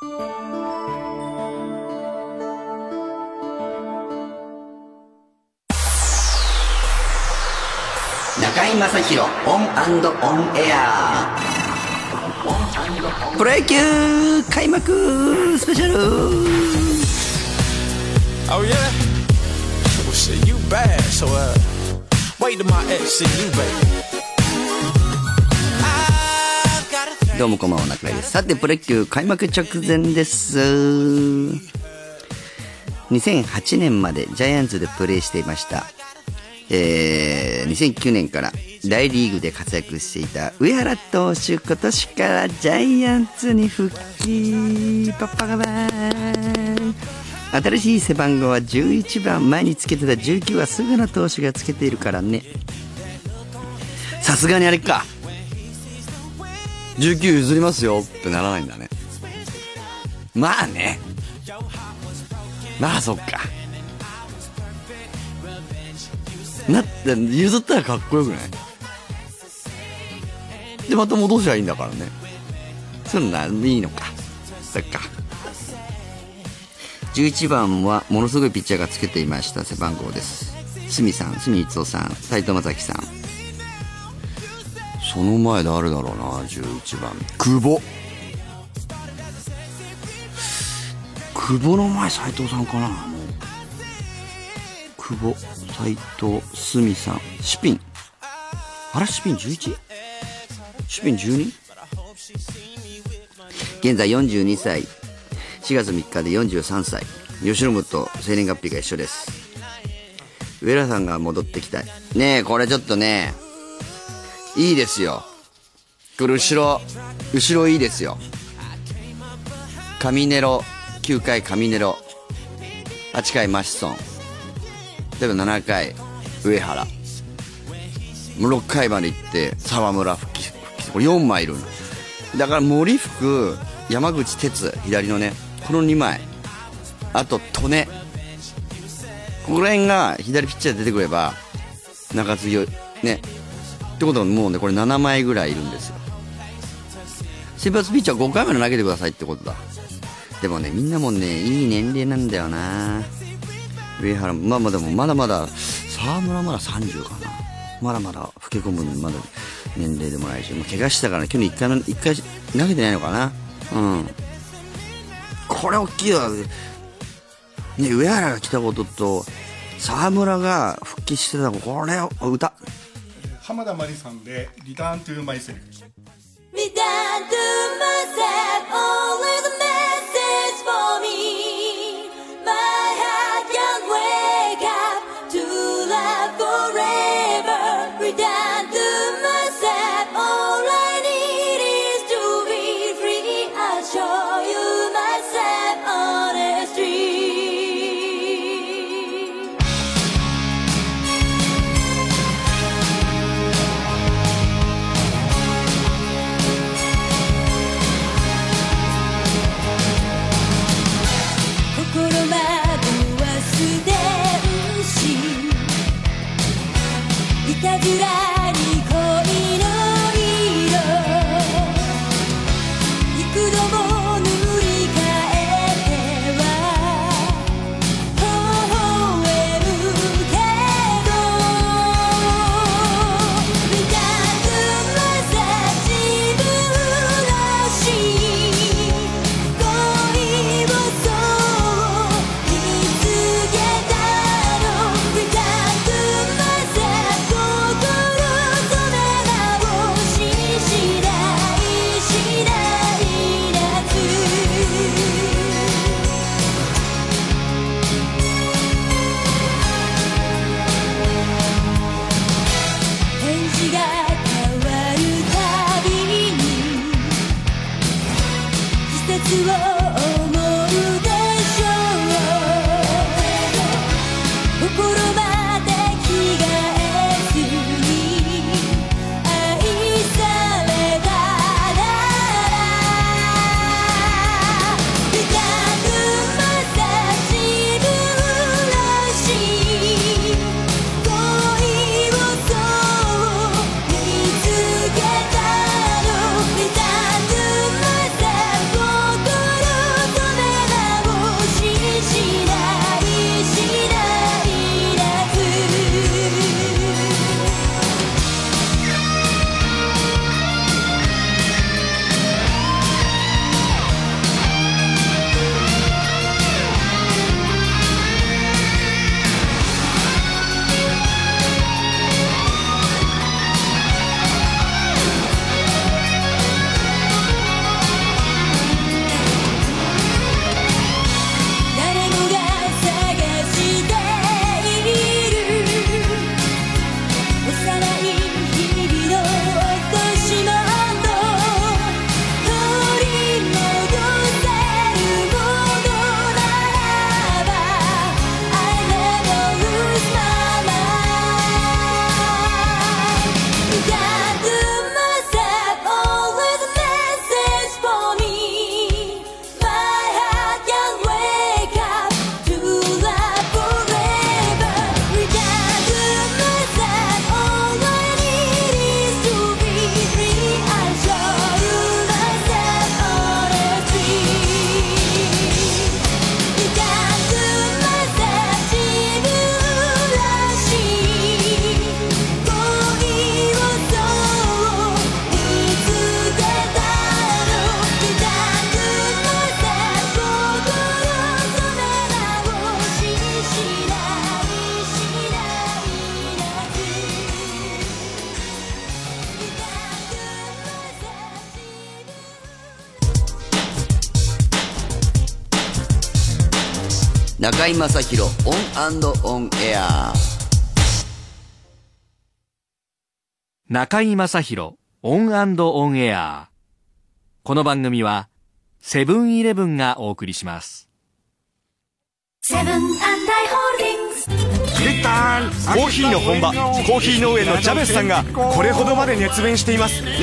中井正広オンオンエアプロ野球開幕スペシャル Oh yeah? Well shit, you bad, so uh wait till my ex see you, baby. どうもこんばんは中井です。さてプロ野球開幕直前です。2008年までジャイアンツでプレーしていました。えー、2009年から大リーグで活躍していた上原投手今年からジャイアンツに復帰。パッパガバーン。新しい背番号は11番。前につけてた19は菅野投手がつけているからね。さすがにあれか。19譲りますよってならないんだね。まあね。まあそっか。なって譲ったらかっこよくない？でまた戻しゃいいんだからね。そういうのないいのか。そっか。11番はものすごいピッチャーがつけていました背番号です。鷲見さん鷲見逸夫さん斎藤正樹さん。その前誰だろうな11番。久保。久保の前斎藤さんかなもう。久保。斎藤鷲見さん。シュピン。あれ？シュピン 11? シュピン 12? 現在42歳。4月3日で43歳。吉野と生年月日が一緒です。上原さんが戻ってきたい。ねえこれちょっとねいいですよ。これ後ろ後ろいいですよ。カミネロ9回カミネロ。8回マシソン。例えば7回上原。もう6回まで行って沢村復帰復帰。これ4枚いるの。だから森福山口哲左のねこの2枚。あと利根ここら辺が左ピッチャー出てくれば中継ぎをねってことはもうねこれ7枚ぐらいいるんですよ。先発ピッチャー5回まで投げてくださいってことだ。でもねみんなもねいい年齢なんだよな。上原まあまあでもまだまだ沢村まだ30かな。まだまだ老け込むまだ年齢でもないし、まあ、怪我したから、ね、去年1回も一回投げてないのかな。うん。これ大きいわ。ね上原が来たことと沢村が復帰してたこれを歌浜田真理さんで「リターントゥーマイセルフ」Return to myself, only the message いたずら中居正広 ON & ON AIR。中居正広 ON & ON AIR。この番組はセブンイレブンがお送りします。セブン&アイ・ホールディングスコーヒーの本場コーヒー農園のジャベスさんがこれほどまで熱弁しています。すっかり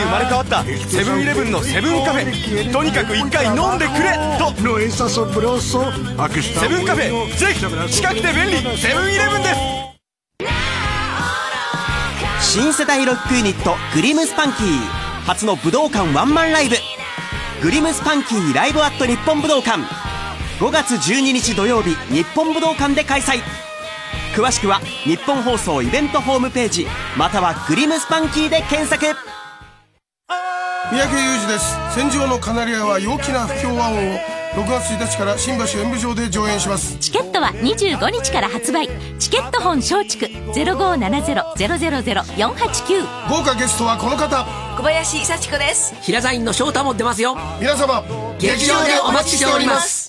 生まれ変わったセブンイレブンのセブンカフェ。とにかく一回飲んでくれ。と。セブンカフェぜひ近くて便利。セブンイレブンです。新世代ロックユニットグリムスパンキー。初の武道館ワンマンライブ。グリムスパンキーライブアット日本武道館。5月12日土曜日日本武道館で開催。詳しくは日本放送イベントホームページまたはグリムスパンキーで検索。三宅裕二です。戦場のカナリアは陽気な不協和音を6月1日から新橋演舞場で上演します。チケットは25日から発売。チケットホン松竹0570-000-489豪華ゲストはこの方。小林幸子です。平ザインの翔太も出ますよ。皆様劇場でお待ちしております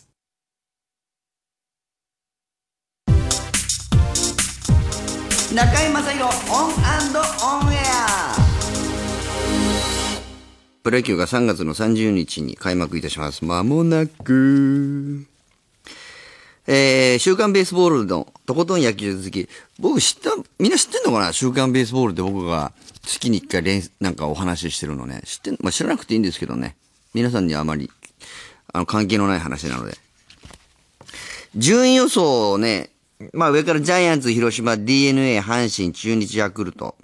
オンオンエアプロ野球が3月の30日に開幕いたします。まもなく。えー、週刊ベースボールのとことん野球好き。僕知った、みんな知ってんのかな？週刊ベースボールって僕が月に一回連、なんかお話ししてるのね。知ってん、まあ、知らなくていいんですけどね。皆さんにはあまり、あの、関係のない話なので。順位予想をね、まあ上からジャイアンツ、広島、DNA、阪神、中日、ヤクルト。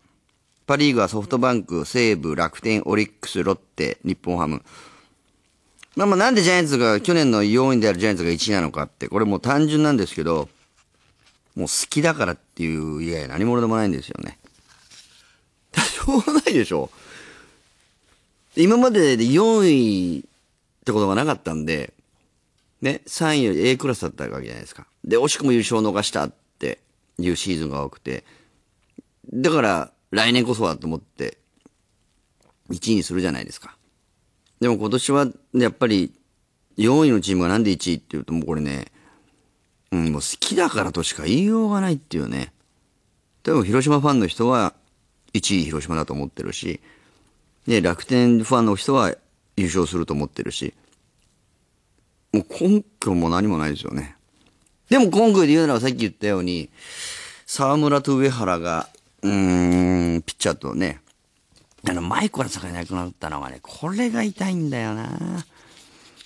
パリーグはソフトバンク、西武、楽天、オリックス、ロッテ、日本ハム。まあまあなんでジャイアンツが、去年の4位であるジャイアンツが1位なのかって、これもう単純なんですけど、もう好きだからっていう以外何者でもないんですよね。しょうがないでしょ。今までで4位ってことがなかったんで、ね、3位より A クラスだったわけじゃないですか。で、惜しくも優勝を逃したっていうシーズンが多くて、だから来年こそはと思って、1位にするじゃないですか。でも今年は、やっぱり、4位のチームがなんで1位って言うと、もうこれね、うん、もう好きだからとしか言いようがないっていうね。でも広島ファンの人は1位広島だと思ってるし、で、楽天ファンの人は優勝すると思ってるし、もう根拠も何もないですよね。でも根拠で言うならさっき言ったように、沢村と上原が、うーん、ピッチャーとね、あの、マイクから境なくなったのがね、これが痛いんだよな。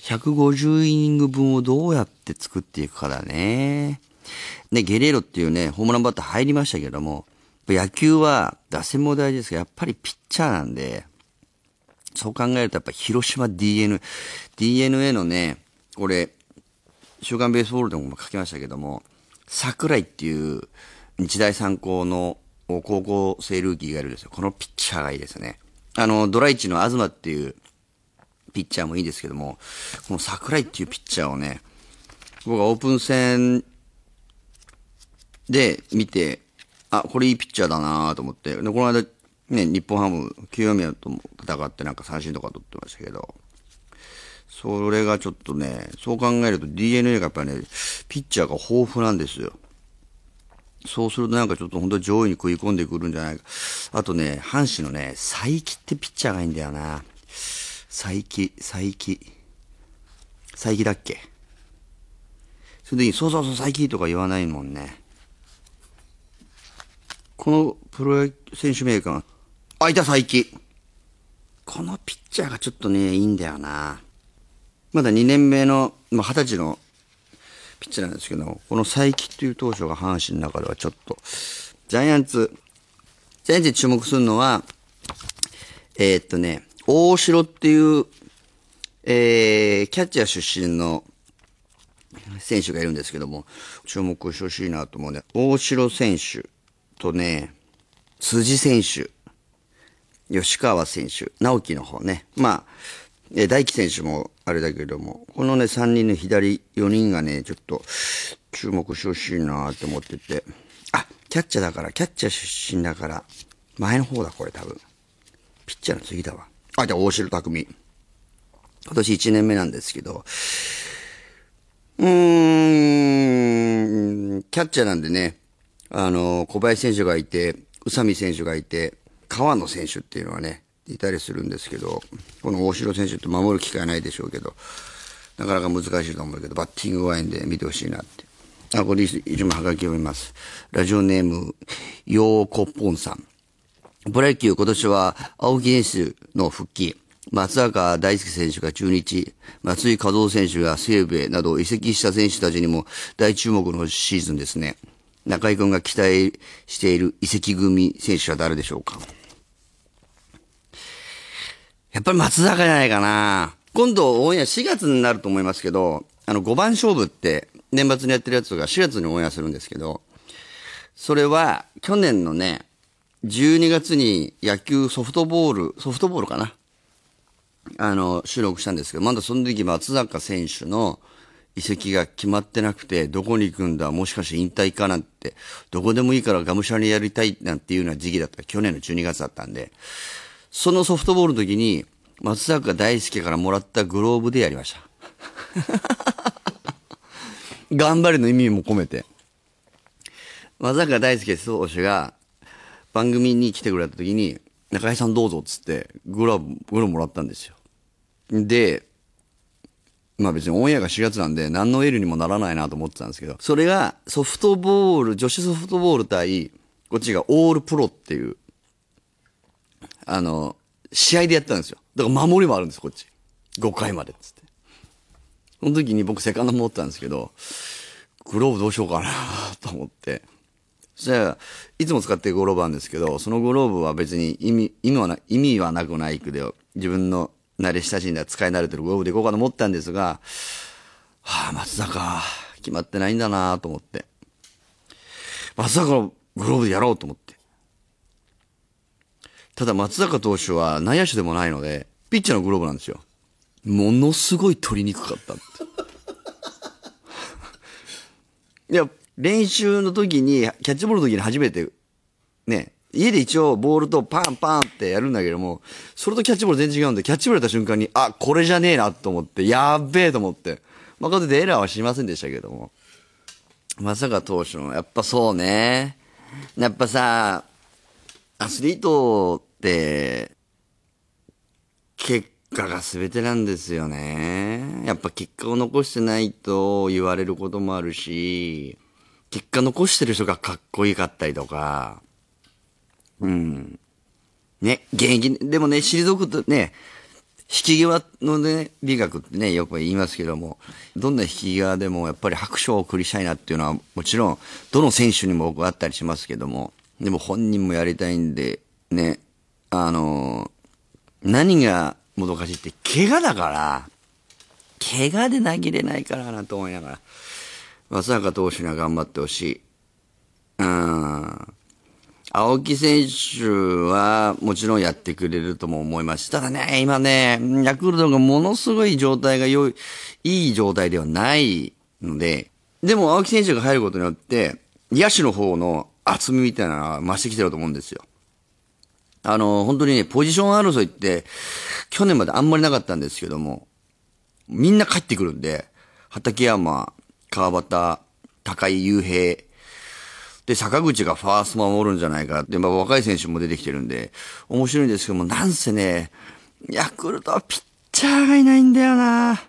150イニング分をどうやって作っていくかだね。ね、ゲレーロっていうね、ホームランバッター入りましたけども、野球は打線も大事ですが、やっぱりピッチャーなんで、そう考えるとやっぱ広島 DNA、DNA のね、これ、週刊ベースボールでも書きましたけども、桜井っていう日大三高の高校生ルーキーがいるんですよ。このピッチャーがいいですね。あの、ドライチの東っていうピッチャーもいいですけども、この桜井っていうピッチャーをね、僕はオープン戦で見て、あ、これいいピッチャーだなと思って、で、この間、ね、日本ハム、清宮とも戦ってなんか三振とか取ってましたけど、それがちょっとね、そう考えると DNA がやっぱりね、ピッチャーが豊富なんですよ。そうするとなんかちょっと本当上位に食い込んでくるんじゃないか。あとね、阪神のね、佐伯ってピッチャーがいいんだよな。佐伯、佐伯。佐伯だっけ？その時に、そうそうそう、佐伯とか言わないもんね。このプロ野球選手メーカー、あ、いた佐伯。このピッチャーがちょっとね、いいんだよな。まだ2年目の、まあ、20歳のピッチャーなんですけど、この佐伯っていう投手が阪神の中ではちょっと、ジャイアンツ、ジャイアンツに注目するのは、えーっとね、大城っていう、えー、キャッチャー出身の選手がいるんですけども、注目してほしいなと思うね。大城選手とね、辻選手、吉川選手、直樹の方ね。まあ、えー大輝選手もあれだけれども、このね、3人の左4人がね、ちょっと注目してほしいなと思ってて。あ、キャッチャーだから、キャッチャー出身だから、前の方だ、これ多分。ピッチャーの次だわ。あ、じゃあ大城匠。今年1年目なんですけど、うーん、キャッチャーなんでね、あの、小林選手がいて、宇佐美選手がいて、川野選手っていうのはね、いたりするんですけど、この大城選手って守る機会ないでしょうけど、なかなか難しいと思うけど、バッティングワインで見てほしいなって。あ、これ一枚はがき読みます。ラジオネーム、ヨーコポンさん。プロ野球今年は青木選手の復帰、松坂大輔選手が中日、松井稼働選手が西武へなど移籍した選手たちにも大注目のシーズンですね。中井君が期待している移籍組選手は誰でしょうか？やっぱり松坂じゃないかな。今度オンエア4月になると思いますけど、あの5番勝負って年末にやってるやつが4月にオンエアするんですけど、それは去年のね、12月に野球ソフトボール、ソフトボールかなあの、収録したんですけど、まだその時松坂選手の移籍が決まってなくて、どこに行くんだ、もしかして引退かなんて、どこでもいいからがむしゃらにやりたいなんていうような時期だった。去年の12月だったんで、そのソフトボールの時に、松坂大輔からもらったグローブでやりました。頑張りの意味も込めて。松坂大輔投手が番組に来てくれた時に、中井さんどうぞっつって、グローブ、グローブもらったんですよ。で、まあ別にオンエアが4月なんで何のエールにもならないなと思ってたんですけど、それがソフトボール、女子ソフトボール対、こっちがオールプロっていう、あの、試合でやったんですよ。だから守りもあるんです、こっち。5回までっつって。その時に僕セカンド持ったんですけど、グローブどうしようかなと思って。そしたら、いつも使ってるグローブなんですけど、そのグローブは別に意味、意味はな、意味はなくないけど、自分の慣れ親しんだ使い慣れてるグローブでいこうかと思ったんですが、はあ、松坂、決まってないんだなと思って。松坂のグローブでやろうと思って。ただ松坂投手は内野手でもないので、ピッチャーのグローブなんですよ。ものすごい取りにくかったっ。いや、練習の時に、キャッチボールの時に初めて、ね、家で一応ボールとパンパンってやるんだけども、それとキャッチボール全然違うんで、キャッチボールやった瞬間に、あ、これじゃねえなと思って、やっべえと思って。まあ、こでエラーはしませんでしたけども。まさか投手の、やっぱそうね。やっぱさ、アスリートって、結果が全てなんですよね。やっぱ結果を残してないと言われることもあるし、結果残してる人がかっこいいかったりとか、うん。ね、現役、でもね、退くとね、引き際のね、美学ってね、よく言いますけども、どんな引き際でもやっぱり拍手を送りしたいなっていうのは、もちろん、どの選手にも僕はあったりしますけども、でも本人もやりたいんで、ね、あの、何がもどかしいって、怪我だから、怪我で投げれないからなと思いながら、松坂投手には頑張ってほしい。うん。青木選手はもちろんやってくれるとも思います。ただね、今ね、ヤクルトがものすごい状態が良い、いい状態ではないので、でも青木選手が入ることによって、野手の方の厚みみたいなのは増してきてると思うんですよ。あの、本当にね、ポジション争いって、去年まであんまりなかったんですけども、みんな帰ってくるんで、畠山、川端、高井雄平、で、坂口がファースト守るんじゃないか。で、まあ、若い選手も出てきてるんで、面白いんですけども、なんせね、ヤクルトはピッチャーがいないんだよな。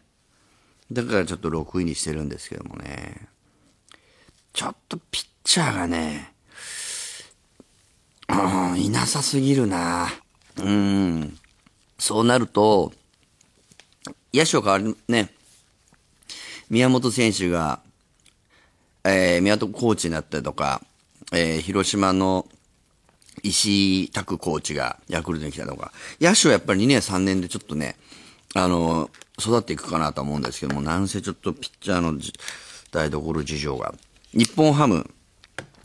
だからちょっと6位にしてるんですけどもね。ちょっとピッチャーがね、うん、いなさすぎるな。うん。そうなると、野手を変わるね、宮本選手が、えー、宮本コーチになったりとか、えー、広島の石井拓コーチがヤクルトに来たとか、野手はやっぱり2年3年でちょっとね、あの、育っていくかなと思うんですけども、なんせちょっとピッチャーの台所事情が。日本ハム、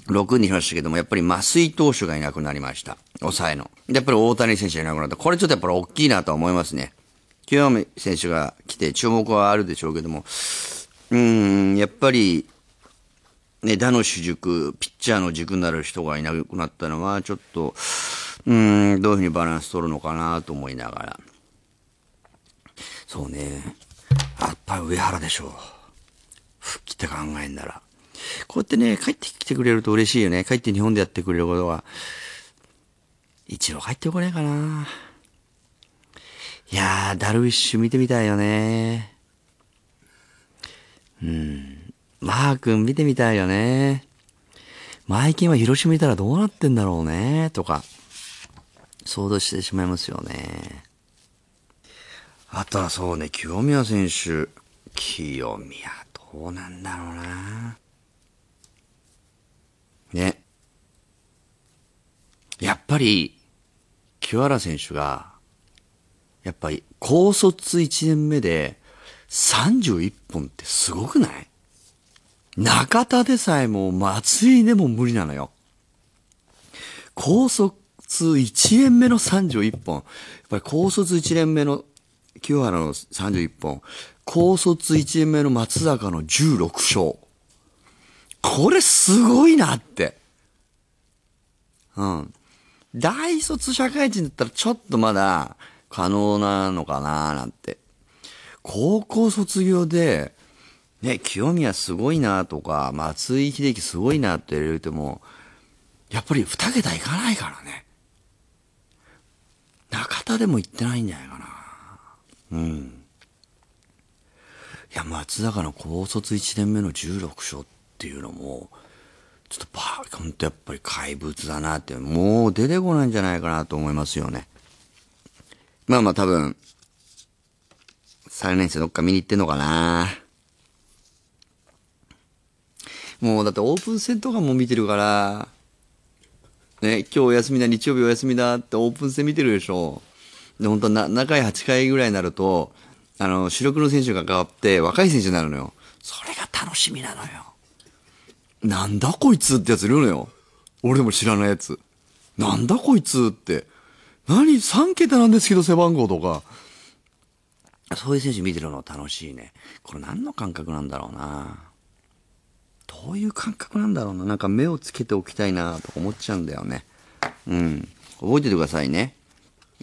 6にしましたけども、やっぱり増井投手がいなくなりました。抑えの。やっぱり大谷選手がいなくなった。これちょっとやっぱり大きいなとは思いますね。清宮選手が来て注目はあるでしょうけども、うん、やっぱり、ね、打の主軸、ピッチャーの軸になる人がいなくなったのは、ちょっと、うーん、どういうふうにバランス取るのかなと思いながら。そうね。やっぱり上原でしょう。復帰って考えんなら。こうやってね、帰ってきてくれると嬉しいよね。帰って日本でやってくれることは。一郎帰ってこねえかな。いやー、ダルビッシュ見てみたいよね。うん。マー君見てみたいよね。マイキンは広島いたらどうなってんだろうね。とか、想像してしまいますよね。あとはそうね、清宮選手。清宮、どうなんだろうな。ね。やっぱり、清原選手が、やっぱり、高卒1年目で31本ってすごくない？中田でさえも松井でも無理なのよ。高卒1年目の31本。やっぱり高卒1年目の清原の31本。高卒1年目の松坂の16勝。これすごいなって。うん。大卒社会人だったらちょっとまだ可能なのかななんて。高校卒業で、ね、清宮すごいなとか、松井秀喜すごいなって言われても、やっぱり二桁いかないからね。中田でも行ってないんじゃないかな。うん。いや、松坂の高卒1年目の16勝ってていうのも、ちょっとバー、ほんとやっぱり怪物だなって、もう出てこないんじゃないかなと思いますよね。まあまあ多分、3年生どっか見に行ってんのかなもうだってオープン戦とかも見てるから、ね、今日お休みだ、日曜日お休みだってオープン戦見てるでしょ。で、本当な、中井8回ぐらいになると、あの、主力の選手が変わって若い選手になるのよ。それが楽しみなのよ。なんだこいつってやついるのよ。俺でも知らないやつ。なんだこいつって。何 ?3 桁なんですけど背番号とか。そういう選手見てるの楽しいね。これ何の感覚なんだろうな。どういう感覚なんだろうな。なんか目をつけておきたいなとか思っちゃうんだよね。うん。覚えててくださいね。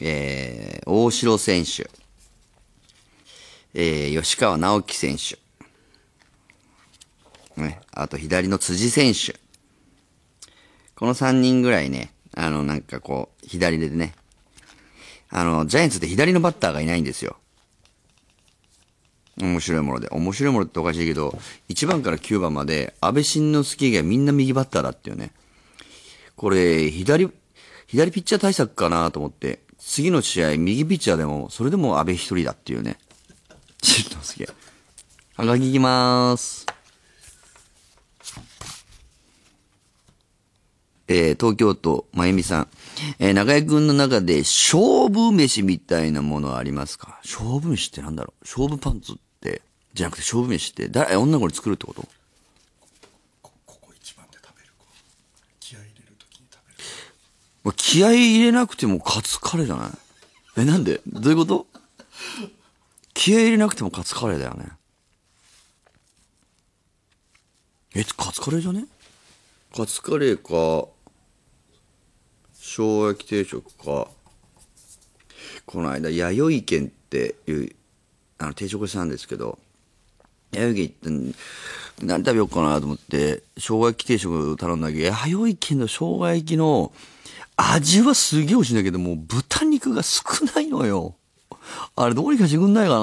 えー、大城選手。えー、吉川直樹選手。ね。あと左の辻選手。この3人ぐらいね、あの、なんかこう、左でね。あの、ジャイアンツって左のバッターがいないんですよ。面白いもので。面白いものっておかしいけど、1番から9番まで、安倍晋之助以外みんな右バッターだっていうね。これ、左、左ピッチャー対策かなと思って、次の試合、右ピッチャーでも、それでも安倍一人だっていうね。晋之助。はがきいきまーす。えー、東京都、まゆみさん。えー、中井くんの中で勝負飯みたいなものはありますか？勝負飯ってなんだろう？勝負パンツって、じゃなくて勝負飯って、誰、女の子に作るってこと？まあ気合い入れなくてもカツカレーじゃない？え、なんで？どういうこと？気合い入れなくてもカツカレーだよね。え、カツカレーじゃね？カツカレーか、生焼き定食か、この間、弥生県っていう、あの、定食屋さんですけど、弥生県行って、何食べようかなと思って、生姜焼き定食頼んだけど、弥生県の生姜焼きの味はすげえ美味しいんだけど、もう豚肉が少ないのよ。あれどうにかしてくんないか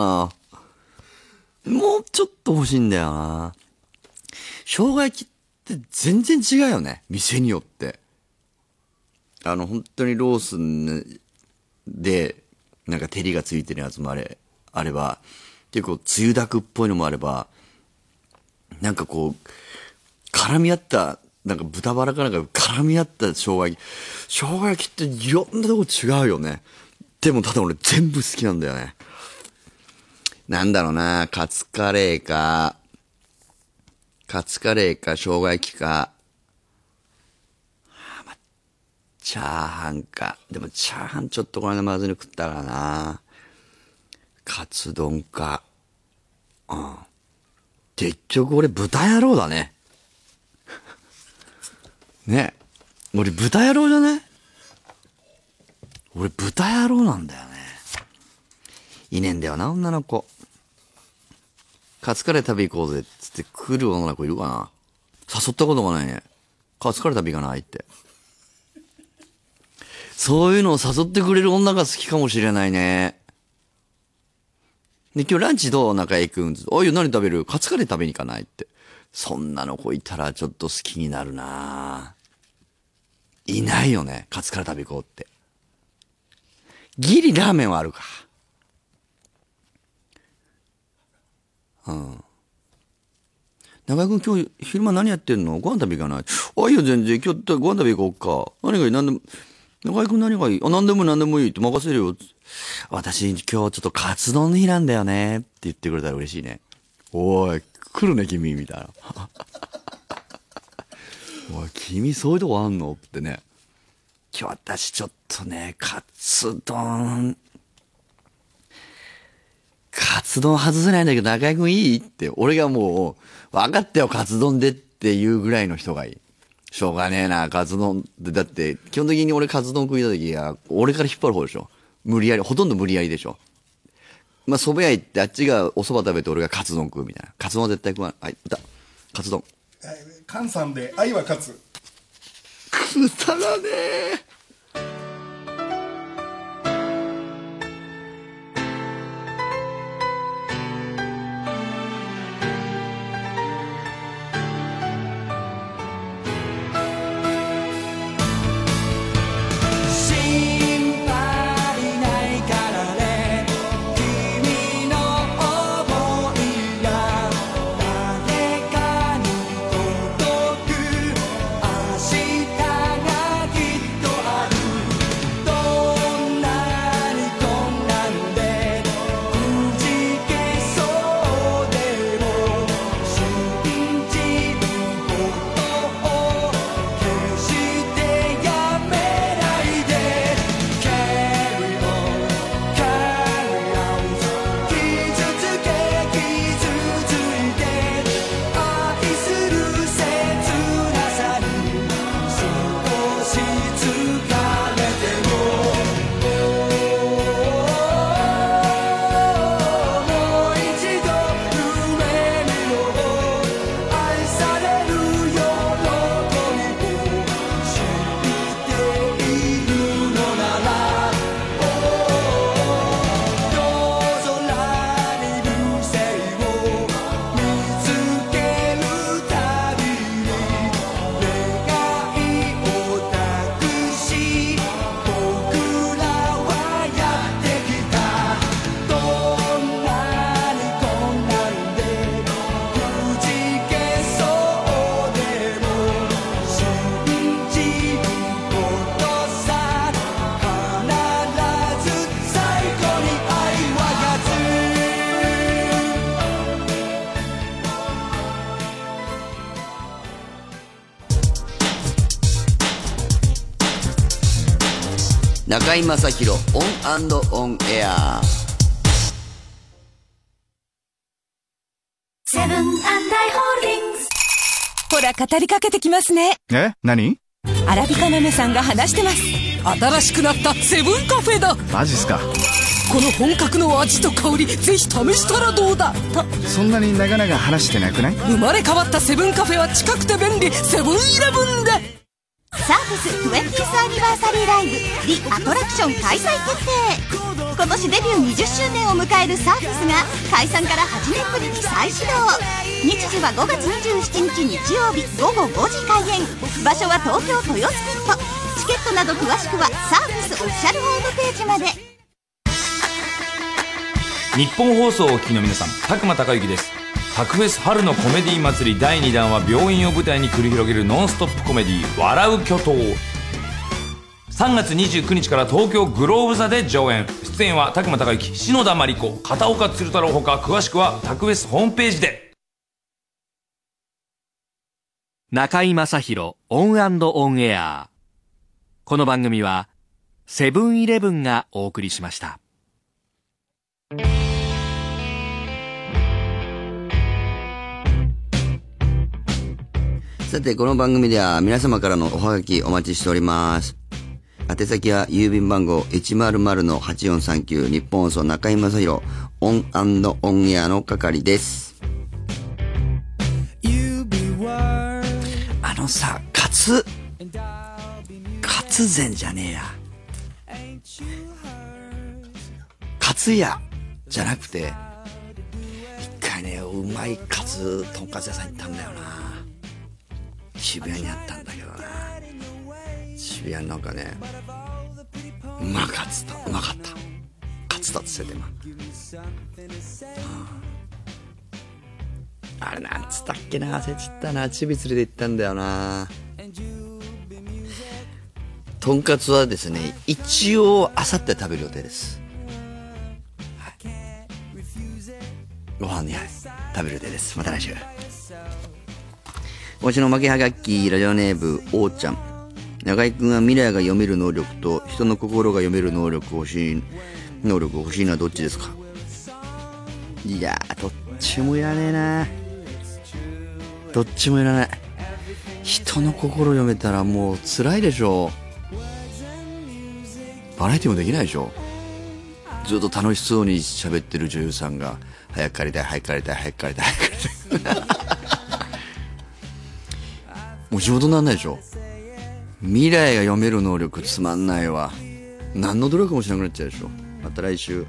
なもうちょっと欲しいんだよな。生姜焼きって全然違うよね。店によって。あの、本当にロースで、なんか照りがついてるやつもあれ、あれば、結構つゆだくっぽいのもあれば、なんかこう、絡み合った、なんか豚バラかなんか絡み合った生姜焼き。生姜焼きっていろんなとこ違うよね。でもただ俺全部好きなんだよね。なんだろうな、カツカレーか、カツカレーか、生姜焼きか、あまチャーハンか。でもチャーハンちょっとこの間まずに食ったからな。カツ丼か。うん。結局俺豚野郎だね。ね。俺豚野郎じゃない？俺豚野郎なんだよね。いねえんだよな、女の子。カツカレー食べ行こうぜっつって来る女の子いるかな誘ったことがないね。カツカレー食べ行かないって。そういうのを誘ってくれる女が好きかもしれないね。で、今日ランチどう？中井くん。おい、何食べる？カツカレー食べに行かないって。そんなの子いたらちょっと好きになるないないよね。カツカレー食べ行こうって。ギリラーメンはあるか。うん。中井くん今日昼間何やってんの？ご飯食べ行かない？あ、いいよ全然。今日ご飯食べ行こうか。何がいい？何でも。中井くん何がいい？あ、何でも何でもいいって任せるよ。私今日ちょっとカツ丼の日なんだよねって言ってくれたら嬉しいね。おい、来るね君みたいな。おい、君そういうとこあんの？ってね。今日私ちょっとね、カツ丼、カツ丼外せないんだけど中井くんいい？って、俺がもう、分かったよ、カツ丼でっていうぐらいの人がいい。しょうがねえな、カツ丼って。だって、基本的に俺カツ丼食いた時は、俺から引っ張る方でしょ。無理やり、ほとんど無理やりでしょ。まあ、蕎麦屋行って、あっちがお蕎麦食べて俺がカツ丼食うみたいな。カツ丼は絶対食わない。はい、いた。カツ丼。菅さんで愛は勝つくだらねえ。中居正広 ON & ON AIR。セブン&アイ・ホールディングス。ほら語りかけてきますね。え？何？アラビカ豆さんが話してます。新しくなったセブンカフェだ。マジっすか。この本格の味と香りぜひ試したらどうだ。とそんなに長々話してなくない？生まれ変わったセブンカフェは近くて便利。セブンイレブンでサーフェス 20th アニバーサリーライブ「・アトラクション」開催決定。今年デビュー20周年を迎えるサーフェスが解散から8年ぶりに再始動日時は5月27日日曜日午後5時開演。場所は東京豊洲ピットチケットなど詳しくはサーフェスオフィシャルホームページまで。日本放送をお聞きの皆さん拓磨孝之です。タクフェス春のコメディ祭り第2弾は病院を舞台に繰り広げるノンストップコメディ「笑う巨頭」3月29日から東京グローブ座で上演。出演は宅間孝行篠田麻里子片岡鶴太郎ほか詳しくはタクフェスホームページで。中居正広 ON & ON AIR。この番組はセブンイレブンがお送りしました。さて、この番組では皆様からのおはがきお待ちしております。宛先は郵便番号100-8439ニッポン放送中居正広 ON & ON AIR の係です。あのさ、カツ、カツ膳じゃねえや。カツ屋じゃなくて、一回ね、うまいカツ、とんかつ屋さん行ったんだよな。渋谷にあったんだけどな。渋谷なんかね、うまかった、うまかった。カツだっつっててな。あれなんつったっけな忘れ。ちったなチビ連れて行ったんだよな。とんかつはですね一応あさって食べる予定です、ご飯に、はい、食べる予定です。また来週。今週の負けはがきラジオネームおーちゃん。中居君は未来が読める能力と人の心が読める能力欲しい能力欲しいのはどっちですか？いやーどっちもいらねえな。どっちもいらない。人の心読めたらもう辛いでしょ。バラエティもできないでしょ。ずっと楽しそうに喋ってる女優さんが早く帰りたい早く帰りたい早く帰りたい早く帰りたい。もう仕事にならないでしょ？未来が読める能力つまんないわ。何の努力もしなくなっちゃうでしょ。また来週。